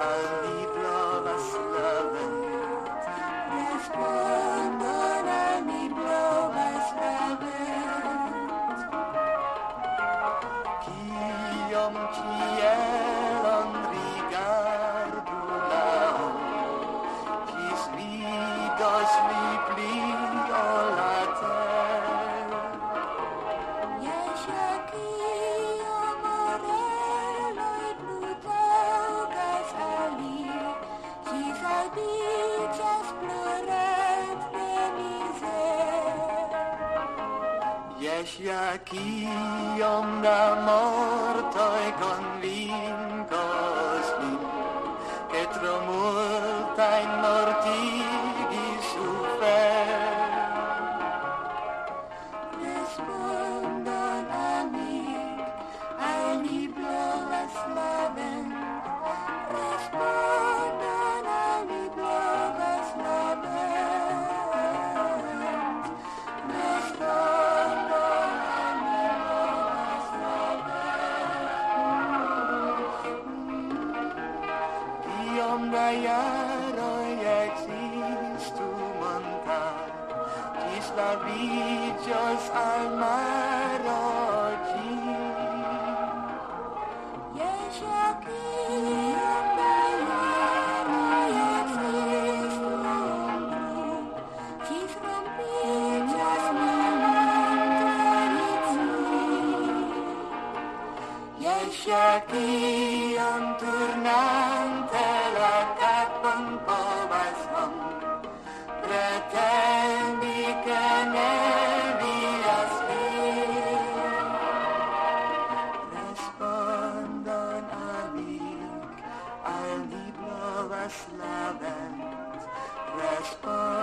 Uh... יש יקיום דמורתוי קונבין קוסמין, כתרומורתיין מור iară exist tu mântar, Ci slavicios al marocii. Ești aquí turnante Love and respond.